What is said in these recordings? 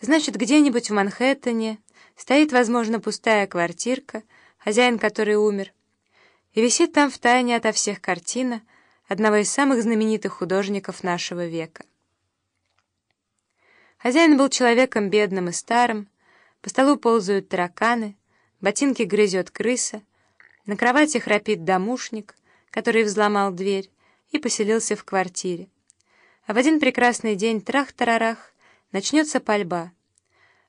Значит, где-нибудь в Манхэттене стоит, возможно, пустая квартирка, хозяин которой умер, и висит там втайне ото всех картина одного из самых знаменитых художников нашего века. Хозяин был человеком бедным и старым, по столу ползают тараканы, ботинки грызет крыса, на кровати храпит домушник, который взломал дверь и поселился в квартире. А в один прекрасный день трах-тарарах начнется пальба.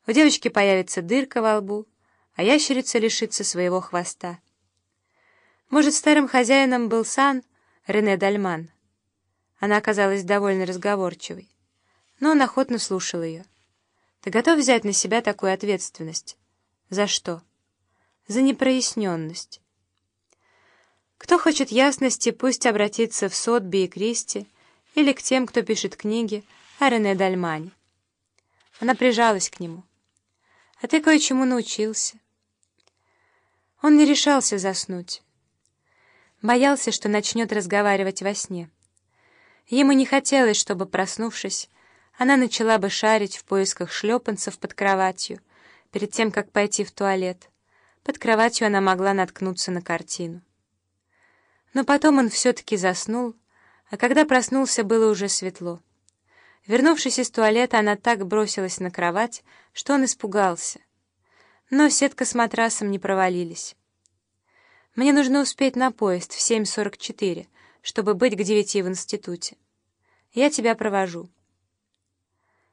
У девочки появится дырка во лбу, а ящерица лишится своего хвоста. Может, старым хозяином был Сан Рене Дальман. Она оказалась довольно разговорчивой, но он охотно слушал ее. «Ты готов взять на себя такую ответственность?» «За что?» «За непроясненность». Кто хочет ясности, пусть обратится в Сотби и Кристи или к тем, кто пишет книги о Рене Дальмане. Она прижалась к нему. «А ты кое-чему научился». Он не решался заснуть. Боялся, что начнет разговаривать во сне. Ему не хотелось, чтобы, проснувшись, она начала бы шарить в поисках шлепанцев под кроватью, перед тем, как пойти в туалет. Под кроватью она могла наткнуться на картину. Но потом он все-таки заснул, а когда проснулся, было уже светло. Вернувшись из туалета, она так бросилась на кровать, что он испугался. Но сетка с матрасом не провалились. «Мне нужно успеть на поезд в 7.44, чтобы быть к девяти в институте. Я тебя провожу».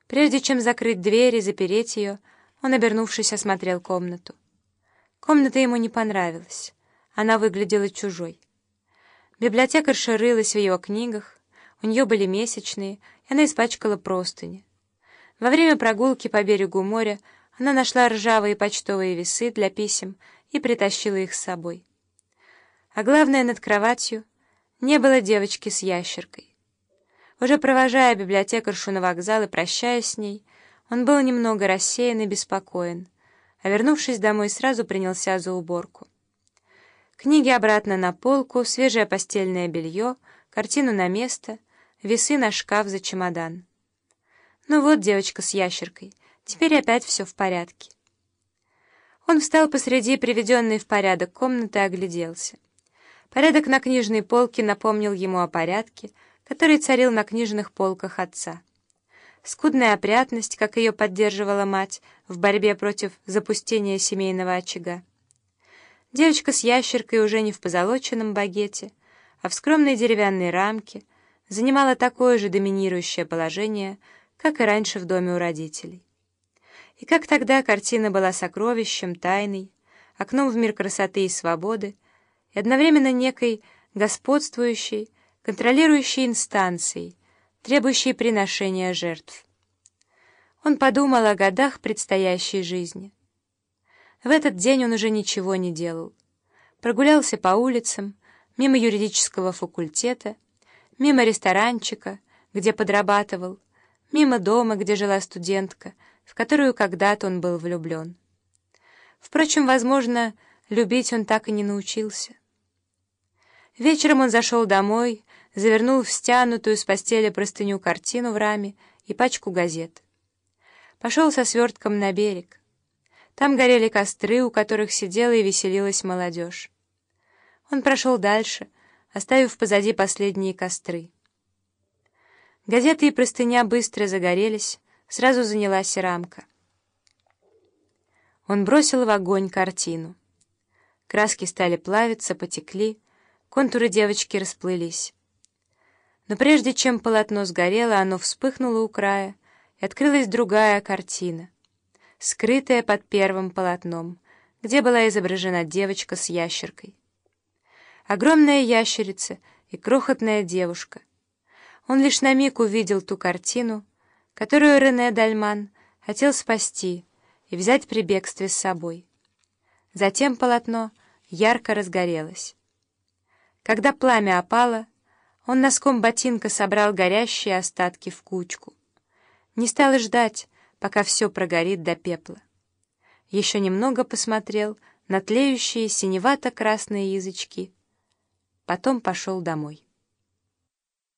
Прежде чем закрыть дверь и запереть ее, он, обернувшись, осмотрел комнату. Комната ему не понравилась. Она выглядела чужой. Библиотекарша рылась в его книгах, у нее были месячные, и она испачкала простыни. Во время прогулки по берегу моря она нашла ржавые почтовые весы для писем и притащила их с собой. А главное, над кроватью не было девочки с ящеркой. Уже провожая библиотекаршу на вокзал и прощаясь с ней, он был немного рассеян и беспокоен, а вернувшись домой, сразу принялся за уборку. Книги обратно на полку, свежее постельное белье, картину на место, весы на шкаф за чемодан. Ну вот девочка с ящеркой, теперь опять все в порядке. Он встал посреди приведенной в порядок комнаты и огляделся. Порядок на книжной полке напомнил ему о порядке, который царил на книжных полках отца. Скудная опрятность, как ее поддерживала мать в борьбе против запустения семейного очага. Девочка с ящеркой уже не в позолоченном багете, а в скромной деревянной рамке занимала такое же доминирующее положение, как и раньше в доме у родителей. И как тогда картина была сокровищем, тайной, окном в мир красоты и свободы, и одновременно некой господствующей, контролирующей инстанцией, требующей приношения жертв. Он подумал о годах предстоящей жизни. В этот день он уже ничего не делал. Прогулялся по улицам, мимо юридического факультета, мимо ресторанчика, где подрабатывал, мимо дома, где жила студентка, в которую когда-то он был влюблен. Впрочем, возможно, любить он так и не научился. Вечером он зашел домой, завернул в стянутую с постели простыню картину в раме и пачку газет. Пошел со свертком на берег. Там горели костры, у которых сидела и веселилась молодежь. Он прошел дальше, оставив позади последние костры. Газеты и простыня быстро загорелись, сразу занялась рамка. Он бросил в огонь картину. Краски стали плавиться, потекли, контуры девочки расплылись. Но прежде чем полотно сгорело, оно вспыхнуло у края, и открылась другая картина — скрытая под первым полотном, где была изображена девочка с ящеркой. Огромная ящерица и крохотная девушка. Он лишь на миг увидел ту картину, которую Рене Дальман хотел спасти и взять при бегстве с собой. Затем полотно ярко разгорелось. Когда пламя опало, он носком ботинка собрал горящие остатки в кучку. Не стал ждать, пока все прогорит до пепла. Еще немного посмотрел на тлеющие синевато-красные язычки. Потом пошел домой.